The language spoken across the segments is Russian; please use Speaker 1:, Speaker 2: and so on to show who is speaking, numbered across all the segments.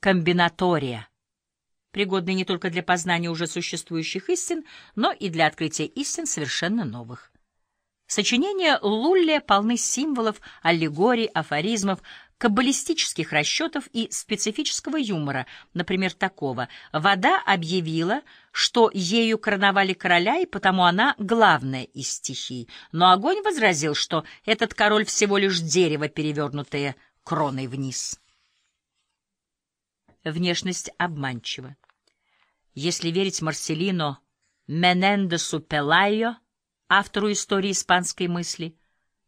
Speaker 1: комбинатория, пригодные не только для познания уже существующих истин, но и для открытия истин совершенно новых. Сочинения Лулле полны символов, аллегорий, афоризмов, каббалистических расчетов и специфического юмора, например, такого. Вода объявила, что ею короновали короля, и потому она главная из стихий. Но огонь возразил, что этот король всего лишь дерево, перевернутое кроной вниз. Внешность обманчива. Если верить Марселино Менендесу Пелайо, автору истории испанской мысли,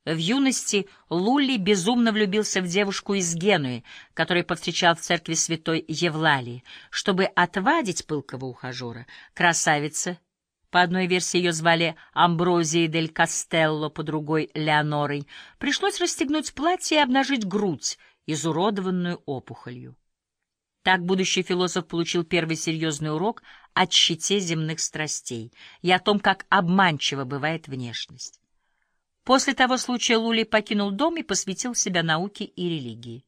Speaker 1: в юности Лулли безумно влюбился в девушку из Генуи, которую повстречал в церкви святой Евлалии. Чтобы отвадить пылкого ухажера, красавица, по одной версии ее звали Амброзией дель Кастелло, по другой — Леонорой, пришлось расстегнуть платье и обнажить грудь, изуродованную опухолью. Так будущий философ получил первый серьезный урок о щите земных страстей и о том, как обманчива бывает внешность. После того случая Лули покинул дом и посвятил себя науке и религии.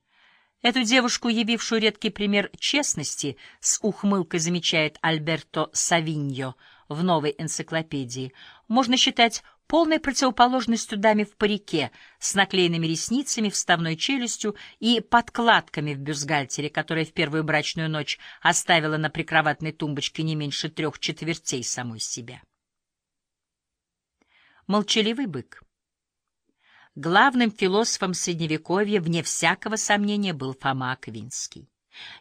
Speaker 1: Эту девушку, явившую редкий пример честности, с ухмылкой замечает Альберто Савиньо в новой энциклопедии, можно считать полной противоположностью даме в парике, с наклеенными ресницами, вставной челюстью и подкладками в бюстгальтере, которая в первую брачную ночь оставила на прикроватной тумбочке не меньше трех четвертей самой себя. Молчаливый бык Главным философом Средневековья, вне всякого сомнения, был Фома Аквинский.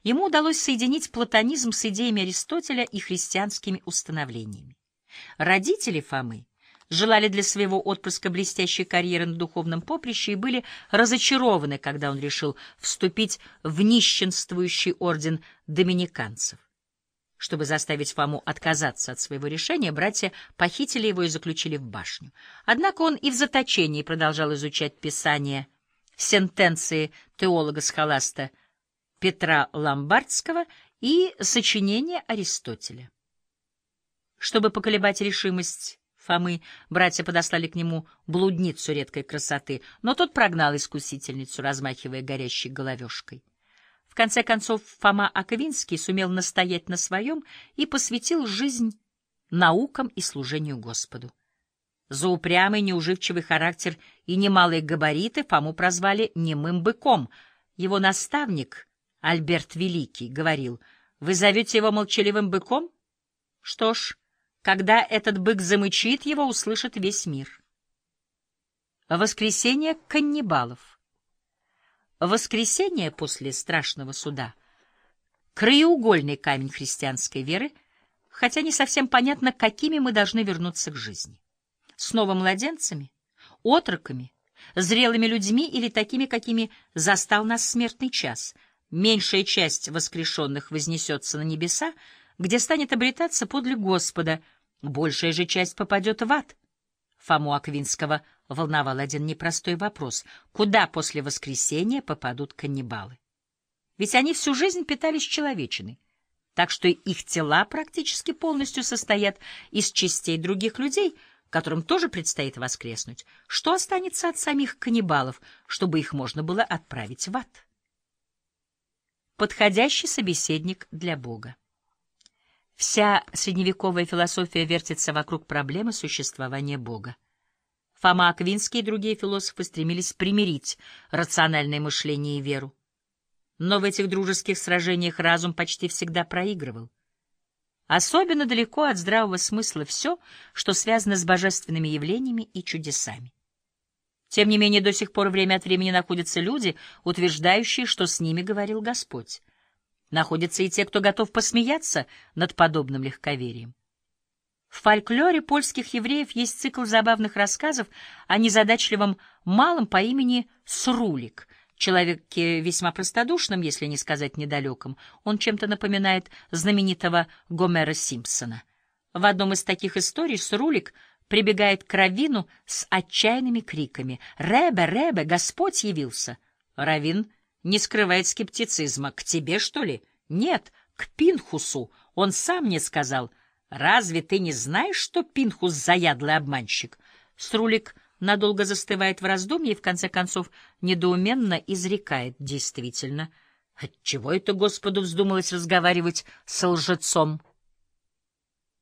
Speaker 1: Ему удалось соединить платонизм с идеями Аристотеля и христианскими установлениями. Родители Фомы желали для своего отпрыска блестящей карьеры на духовном поприще и были разочарованы, когда он решил вступить в нищенствующий орден доминиканцев. Чтобы заставить Фому отказаться от своего решения, братья похитили его и заключили в башню. Однако он и в заточении продолжал изучать писания, сентенции теолога-схоласта Петра Ломбардского и сочинения Аристотеля. Чтобы поколебать решимость Фомы, братья подослали к нему блудницу редкой красоты, но тот прогнал искусительницу, размахивая горящей головешкой. В конце концов, Фома Аковинский сумел настоять на своем и посвятил жизнь наукам и служению Господу. За упрямый, неуживчивый характер и немалые габариты Фому прозвали «немым быком». Его наставник, Альберт Великий, говорил, «Вы зовете его молчаливым быком? Что ж, когда этот бык замычит, его услышит весь мир». Воскресенье каннибалов Воскресение после страшного суда — краеугольный камень христианской веры, хотя не совсем понятно, какими мы должны вернуться к жизни. Снова младенцами, отроками, зрелыми людьми или такими, какими застал нас смертный час. Меньшая часть воскрешенных вознесется на небеса, где станет обретаться подле Господа, большая же часть попадет в ад. Фому Аквинского волновал один непростой вопрос. Куда после воскресения попадут каннибалы? Ведь они всю жизнь питались человечиной, так что их тела практически полностью состоят из частей других людей, которым тоже предстоит воскреснуть. Что останется от самих каннибалов, чтобы их можно было отправить в ад? Подходящий собеседник для Бога. Вся средневековая философия вертится вокруг проблемы существования Бога. Фома Аквинский и другие философы стремились примирить рациональное мышление и веру. Но в этих дружеских сражениях разум почти всегда проигрывал. Особенно далеко от здравого смысла все, что связано с божественными явлениями и чудесами. Тем не менее, до сих пор время от времени находятся люди, утверждающие, что с ними говорил Господь. Находятся и те, кто готов посмеяться над подобным легковерием. В фольклоре польских евреев есть цикл забавных рассказов о незадачливом малом по имени Срулик, человеке весьма простодушном, если не сказать недалеком. Он чем-то напоминает знаменитого Гомера Симпсона. В одном из таких историй Срулик прибегает к Равину с отчаянными криками «Ребе, Ребе, Господь явился!» Равин не скрывает скептицизма. «К тебе, что ли?» «Нет, к Пинхусу. Он сам мне сказал». Разве ты не знаешь, что Пинхус заядлый обманщик? Струлик надолго застывает в раздумье и, в конце концов, недоуменно изрекает. Действительно, Отчего это Господу вздумалось разговаривать с лжецом?